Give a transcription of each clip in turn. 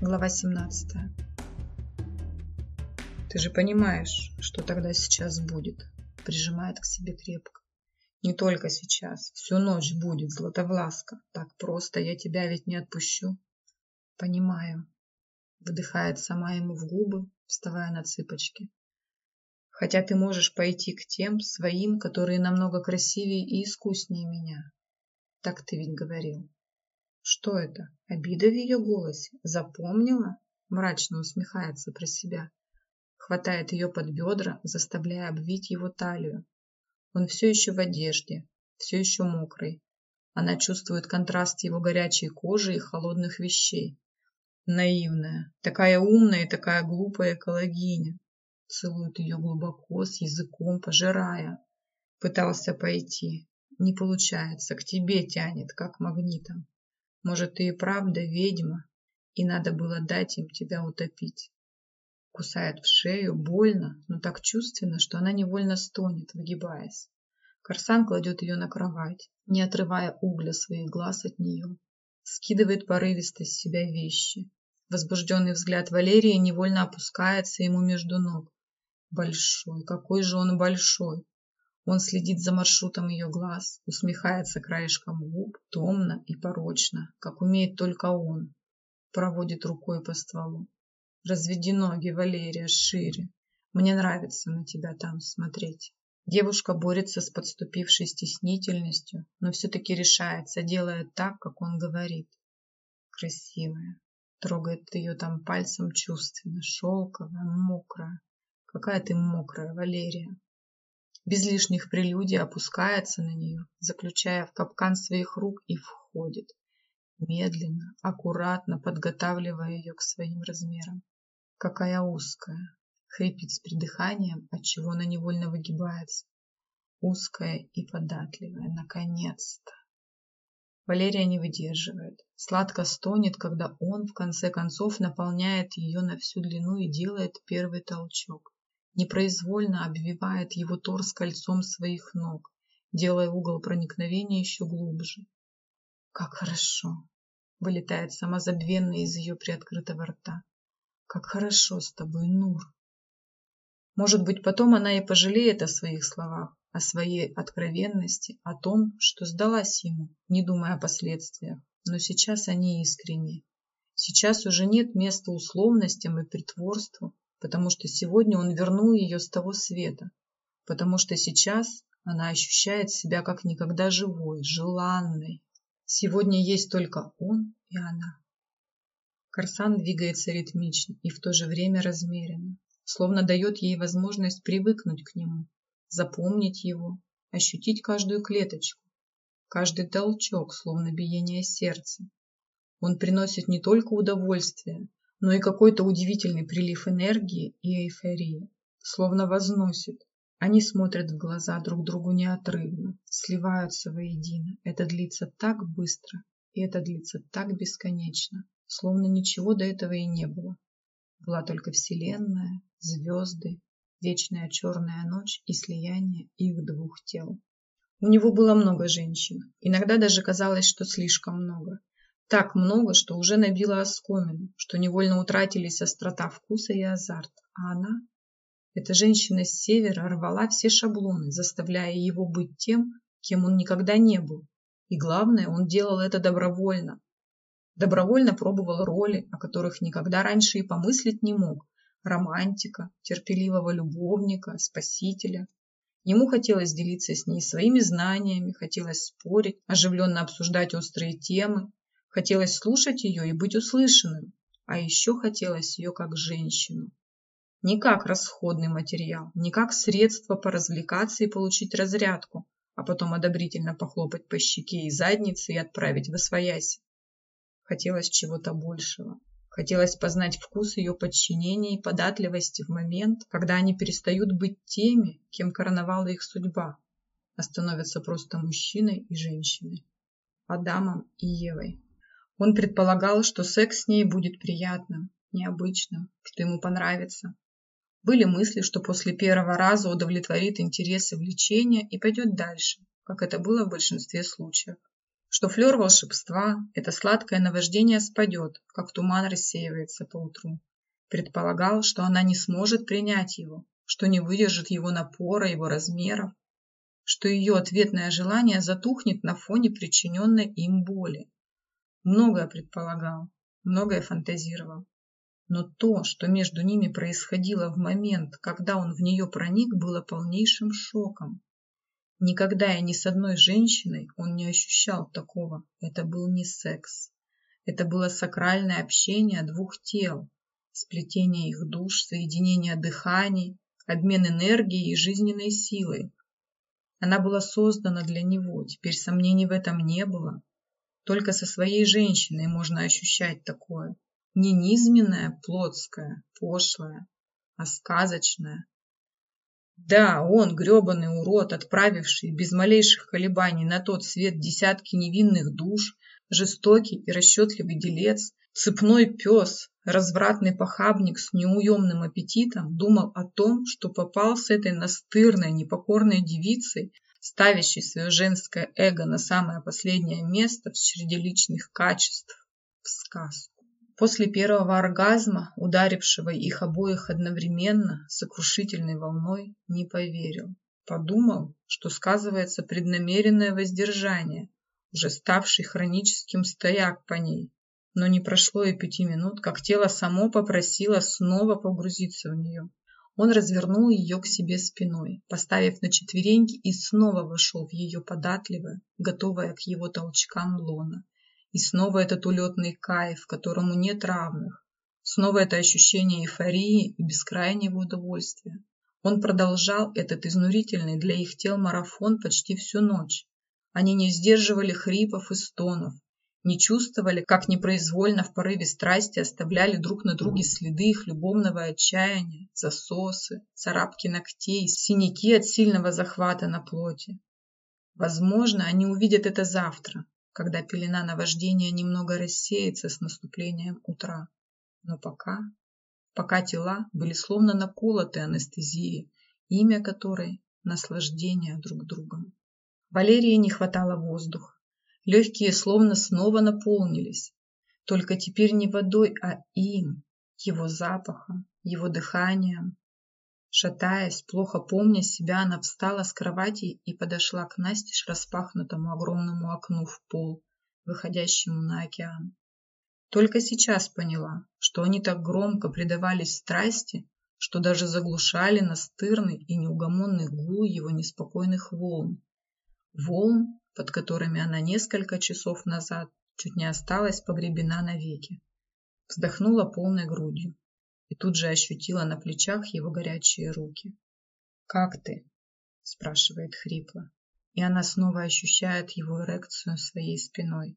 Глава 17. Ты же понимаешь, что тогда сейчас будет. Прижимает к себе крепко. Не только сейчас. Всю ночь будет, Златовласка. Так просто я тебя ведь не отпущу. Понимаю. Вдыхает сама ему в губы, вставая на цыпочки. Хотя ты можешь пойти к тем своим, которые намного красивее и искуснее меня. Так ты ведь говорил. Что это? Обида в ее голосе? Запомнила? Мрачно усмехается про себя. Хватает ее под бедра, заставляя обвить его талию. Он все еще в одежде, все еще мокрый. Она чувствует контраст его горячей кожи и холодных вещей. Наивная, такая умная и такая глупая экологиня. Целует ее глубоко, с языком, пожирая. Пытался пойти. Не получается, к тебе тянет, как магнитом. Может, ты и правда ведьма, и надо было дать им тебя утопить. Кусает в шею, больно, но так чувственно, что она невольно стонет, выгибаясь. Корсан кладет ее на кровать, не отрывая угля своих глаз от нее. Скидывает порывисто с себя вещи. Возбужденный взгляд Валерии невольно опускается ему между ног. Большой, какой же он большой! Он следит за маршрутом ее глаз, усмехается краешком губ, томно и порочно, как умеет только он. Проводит рукой по стволу. Разведи ноги, Валерия, шире. Мне нравится на тебя там смотреть. Девушка борется с подступившей стеснительностью, но все-таки решается, делая так, как он говорит. Красивая. Трогает ее там пальцем чувственно, шелковая, мокрая. Какая ты мокрая, Валерия без лишних прелюдий опускается на нее, заключая в капкан своих рук и входит, медленно, аккуратно подготавливая ее к своим размерам. Какая узкая, хрипит с придыханием, отчего она невольно выгибается. Узкая и податливая, наконец-то. Валерия не выдерживает, сладко стонет, когда он, в конце концов, наполняет ее на всю длину и делает первый толчок непроизвольно обвивает его торс кольцом своих ног, делая угол проникновения еще глубже. Как хорошо! Вылетает самозабвенно из ее приоткрытого рта. Как хорошо с тобой, Нур! Может быть, потом она и пожалеет о своих словах, о своей откровенности, о том, что сдалась ему, не думая о последствиях. Но сейчас они искренни. Сейчас уже нет места условностям и притворству, потому что сегодня он вернул ее с того света, потому что сейчас она ощущает себя как никогда живой, желанной. Сегодня есть только он и она. Корсан двигается ритмично и в то же время размеренно, словно дает ей возможность привыкнуть к нему, запомнить его, ощутить каждую клеточку, каждый толчок, словно биение сердца. Он приносит не только удовольствие, но и какой-то удивительный прилив энергии и эйфории, словно возносит. Они смотрят в глаза друг другу неотрывно, сливаются воедино. Это длится так быстро, и это длится так бесконечно, словно ничего до этого и не было. Была только Вселенная, звезды, вечная черная ночь и слияние их двух тел. У него было много женщин, иногда даже казалось, что слишком много. Так много, что уже набила оскомину, что невольно утратились острота вкуса и азарт. А она, эта женщина с севера, рвала все шаблоны, заставляя его быть тем, кем он никогда не был. И главное, он делал это добровольно. Добровольно пробовал роли, о которых никогда раньше и помыслить не мог. Романтика, терпеливого любовника, спасителя. Ему хотелось делиться с ней своими знаниями, хотелось спорить, оживленно обсуждать острые темы, Хотелось слушать ее и быть услышанным, а еще хотелось ее как женщину. Не как расходный материал, не как средство поразвлекаться и получить разрядку, а потом одобрительно похлопать по щеке и заднице и отправить в освояси. Хотелось чего-то большего. Хотелось познать вкус ее подчинения и податливости в момент, когда они перестают быть теми, кем короновала их судьба, а становятся просто мужчиной и женщиной, Адамом и Евой. Он предполагал, что секс с ней будет приятным, необычным, что ему понравится. Были мысли, что после первого раза удовлетворит интересы влечения и пойдет дальше, как это было в большинстве случаев. что флер волшебства, это сладкое наваждение спадет, как туман рассеивается по утру. Предполагал, что она не сможет принять его, что не выдержит его напора, его размеров, что ее ответное желание затухнет на фоне причиненной им боли. Многое предполагал, многое фантазировал. Но то, что между ними происходило в момент, когда он в нее проник, было полнейшим шоком. Никогда и ни с одной женщиной он не ощущал такого. Это был не секс. Это было сакральное общение двух тел, сплетение их душ, соединение дыханий, обмен энергией и жизненной силой. Она была создана для него, теперь сомнений в этом не было. Только со своей женщиной можно ощущать такое. Не низменное, плотское, пошлое, а сказочное. Да, он, гребаный урод, отправивший без малейших колебаний на тот свет десятки невинных душ, жестокий и расчетливый делец, цепной пес, развратный похабник с неуемным аппетитом думал о том, что попал с этой настырной, непокорной девицей, ставящей свое женское эго на самое последнее место в среди личных качеств, в сказку. После первого оргазма, ударившего их обоих одновременно, сокрушительной волной, не поверил. Подумал, что сказывается преднамеренное воздержание, уже ставший хроническим стояк по ней, но не прошло и пяти минут, как тело само попросило снова погрузиться в нее. Он развернул ее к себе спиной, поставив на четвереньки и снова вошел в ее податливое, готовое к его толчкам лона. И снова этот улетный кайф, которому нет равных. Снова это ощущение эйфории и бескрайнего удовольствия. Он продолжал этот изнурительный для их тел марафон почти всю ночь. Они не сдерживали хрипов и стонов, не чувствовали, как непроизвольно в порыве страсти оставляли друг на друге следы их любовного отчаяния, засосы, царапки ногтей, синяки от сильного захвата на плоти. Возможно, они увидят это завтра, когда пелена наваждения немного рассеется с наступлением утра. Но пока, пока тела были словно наколоты анестезией, имя которой – наслаждение друг другом. Валерии не хватало воздуха. Легкие словно снова наполнились. Только теперь не водой, а им, его запахом, его дыханием. Шатаясь, плохо помня себя, она встала с кровати и подошла к настежь распахнутому огромному окну в пол, выходящему на океан. Только сейчас поняла, что они так громко предавались страсти, что даже заглушали настырный и неугомонный гул его неспокойных волн. Волн, под которыми она несколько часов назад чуть не осталась погребена навеки. Вздохнула полной грудью и тут же ощутила на плечах его горячие руки. «Как ты?» – спрашивает хрипло, и она снова ощущает его эрекцию своей спиной.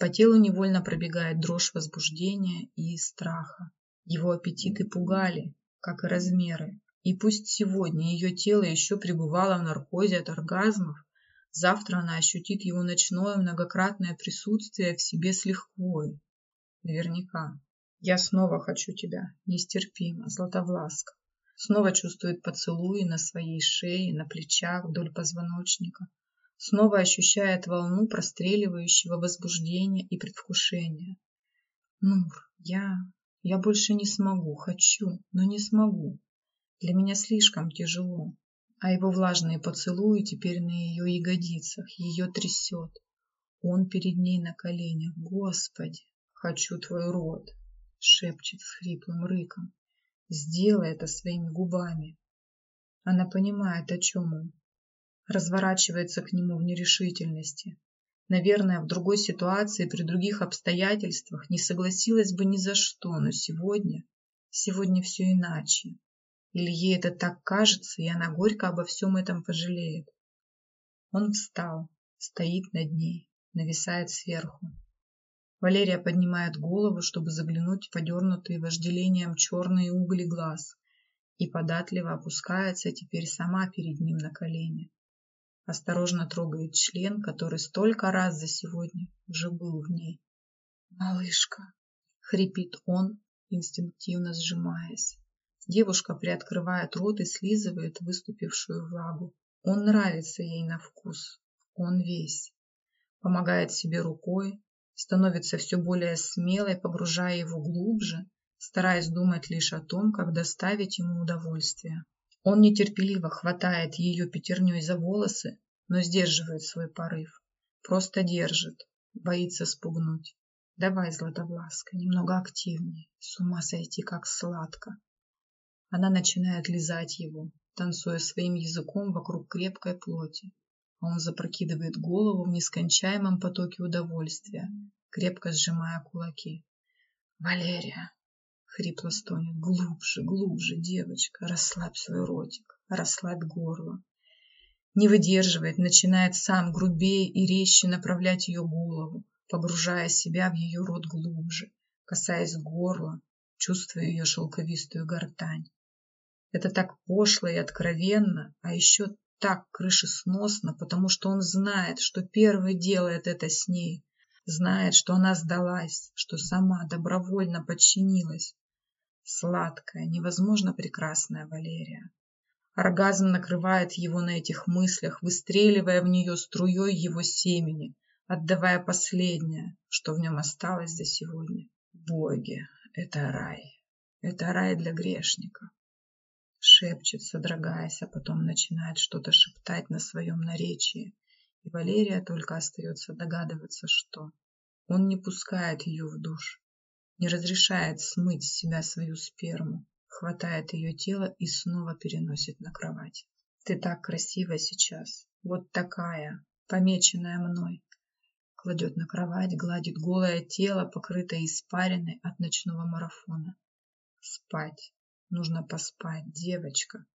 По телу невольно пробегает дрожь возбуждения и страха. Его аппетиты пугали, как и размеры. И пусть сегодня ее тело еще пребывало в наркозе от оргазмов, Завтра она ощутит его ночное многократное присутствие в себе с лихвой. Наверняка. Я снова хочу тебя, нестерпимо, Златовласка. Снова чувствует поцелуи на своей шее, на плечах, вдоль позвоночника. Снова ощущает волну простреливающего возбуждения и предвкушения. Нур, я... я больше не смогу, хочу, но не смогу. Для меня слишком тяжело а его влажные поцелуи теперь на ее ягодицах, ее трясет. Он перед ней на коленях. Господи, хочу твой рот, шепчет с хриплым рыком. Сделай это своими губами. Она понимает, о чем он. Разворачивается к нему в нерешительности. Наверное, в другой ситуации, при других обстоятельствах не согласилась бы ни за что, но сегодня, сегодня все иначе. Или ей это так кажется, и она горько обо всем этом пожалеет. Он встал, стоит над ней, нависает сверху. Валерия поднимает голову, чтобы заглянуть в подернутые вожделением черные угли глаз, и податливо опускается теперь сама перед ним на колени. Осторожно трогает член, который столько раз за сегодня уже был в ней. «Малышка!» — хрипит он, инстинктивно сжимаясь. Девушка приоткрывает рот и слизывает выступившую влагу. Он нравится ей на вкус. Он весь. помогает себе рукой, становится все более смелой, погружая его глубже, стараясь думать лишь о том, как доставить ему удовольствие. Он нетерпеливо хватает ее пятерней за волосы, но сдерживает свой порыв. Просто держит, боится спугнуть. Давай, Златовласка, немного активнее. С ума сойти, как сладко. Она начинает лизать его, танцуя своим языком вокруг крепкой плоти. Он запрокидывает голову в нескончаемом потоке удовольствия, крепко сжимая кулаки. «Валерия!» — хрипло стонет. «Глубже, глубже, девочка! Расслабь свой ротик, расслабь горло!» Не выдерживает, начинает сам грубее и резче направлять ее голову, погружая себя в ее рот глубже, касаясь горла, чувствуя ее шелковистую гортань. Это так пошло и откровенно, а еще так крышесносно, потому что он знает, что первый делает это с ней, знает, что она сдалась, что сама добровольно подчинилась. Сладкая, невозможно прекрасная Валерия. Оргазм накрывает его на этих мыслях, выстреливая в нее струей его семени, отдавая последнее, что в нем осталось за сегодня. Боги, это рай. Это рай для грешника шепчет, содрогаясь, а потом начинает что-то шептать на своем наречии. И Валерия только остается догадываться, что он не пускает ее в душ, не разрешает смыть с себя свою сперму, хватает ее тело и снова переносит на кровать. Ты так красива сейчас, вот такая, помеченная мной. Кладет на кровать, гладит голое тело, покрытое испариной от ночного марафона. Спать. Нужно поспать, девочка,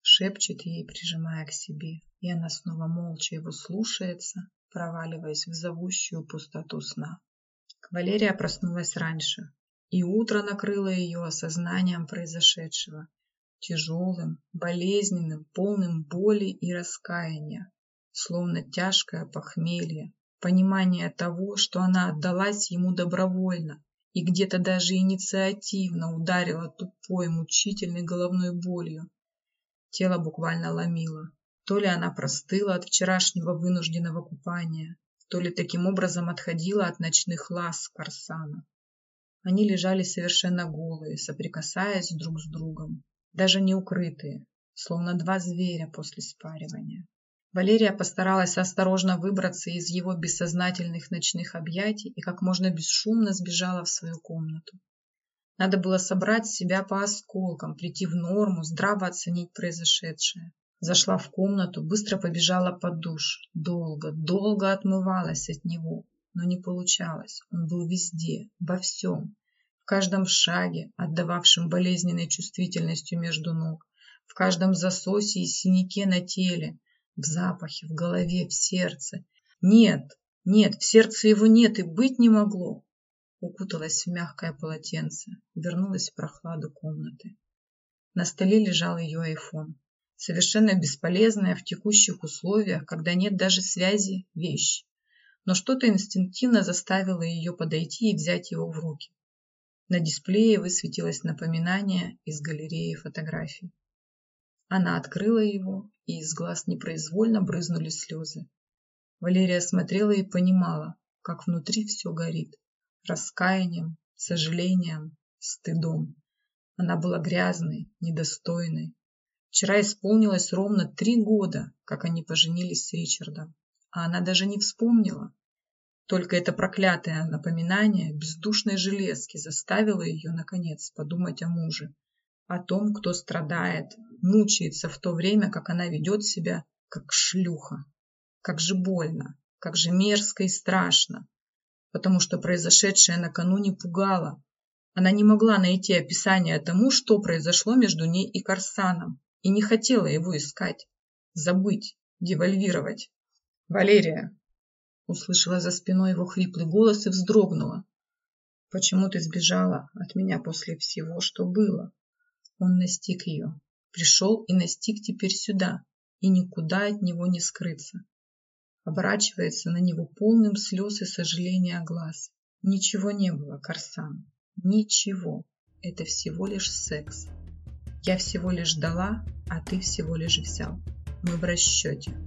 шепчет ей, прижимая к себе, и она снова молча его слушается, проваливаясь в зовущую пустоту сна. Валерия проснулась раньше, и утро накрыло ее осознанием произошедшего, тяжелым, болезненным, полным боли и раскаяния, словно тяжкое похмелье, понимание того, что она отдалась ему добровольно, и где-то даже инициативно ударила тупой, мучительной головной болью. Тело буквально ломило. То ли она простыла от вчерашнего вынужденного купания, то ли таким образом отходила от ночных ласк Корсана. Они лежали совершенно голые, соприкасаясь друг с другом, даже не укрытые, словно два зверя после спаривания. Валерия постаралась осторожно выбраться из его бессознательных ночных объятий и как можно бесшумно сбежала в свою комнату. Надо было собрать себя по осколкам, прийти в норму, здраво оценить произошедшее. Зашла в комнату, быстро побежала под душ. Долго, долго отмывалась от него, но не получалось. Он был везде, во всем. В каждом шаге, отдававшем болезненной чувствительностью между ног, в каждом засосе и синяке на теле, в запахе, в голове, в сердце. Нет, нет, в сердце его нет и быть не могло. Укуталась в мягкое полотенце, вернулась в прохладу комнаты. На столе лежал ее айфон. Совершенно бесполезная в текущих условиях, когда нет даже связи, вещь. Но что-то инстинктивно заставило ее подойти и взять его в руки. На дисплее высветилось напоминание из галереи фотографий. Она открыла его, и из глаз непроизвольно брызнули слезы. Валерия смотрела и понимала, как внутри все горит. Раскаянием, сожалением, стыдом. Она была грязной, недостойной. Вчера исполнилось ровно три года, как они поженились с Ричардом, а она даже не вспомнила. Только это проклятое напоминание бездушной железки заставило ее, наконец, подумать о муже о том, кто страдает, мучается в то время, как она ведет себя как шлюха. Как же больно, как же мерзко и страшно. Потому что произошедшее накануне пугало. Она не могла найти описание тому, что произошло между ней и Корсаном, и не хотела его искать, забыть, девальвировать. «Валерия!» Услышала за спиной его хриплый голос и вздрогнула. «Почему ты сбежала от меня после всего, что было?» Он настиг ее. Пришел и настиг теперь сюда, и никуда от него не скрыться. Оборачивается на него полным слез и сожаления глаз. Ничего не было, Корсан. Ничего. Это всего лишь секс. Я всего лишь дала, а ты всего лишь взял. Мы в расчете.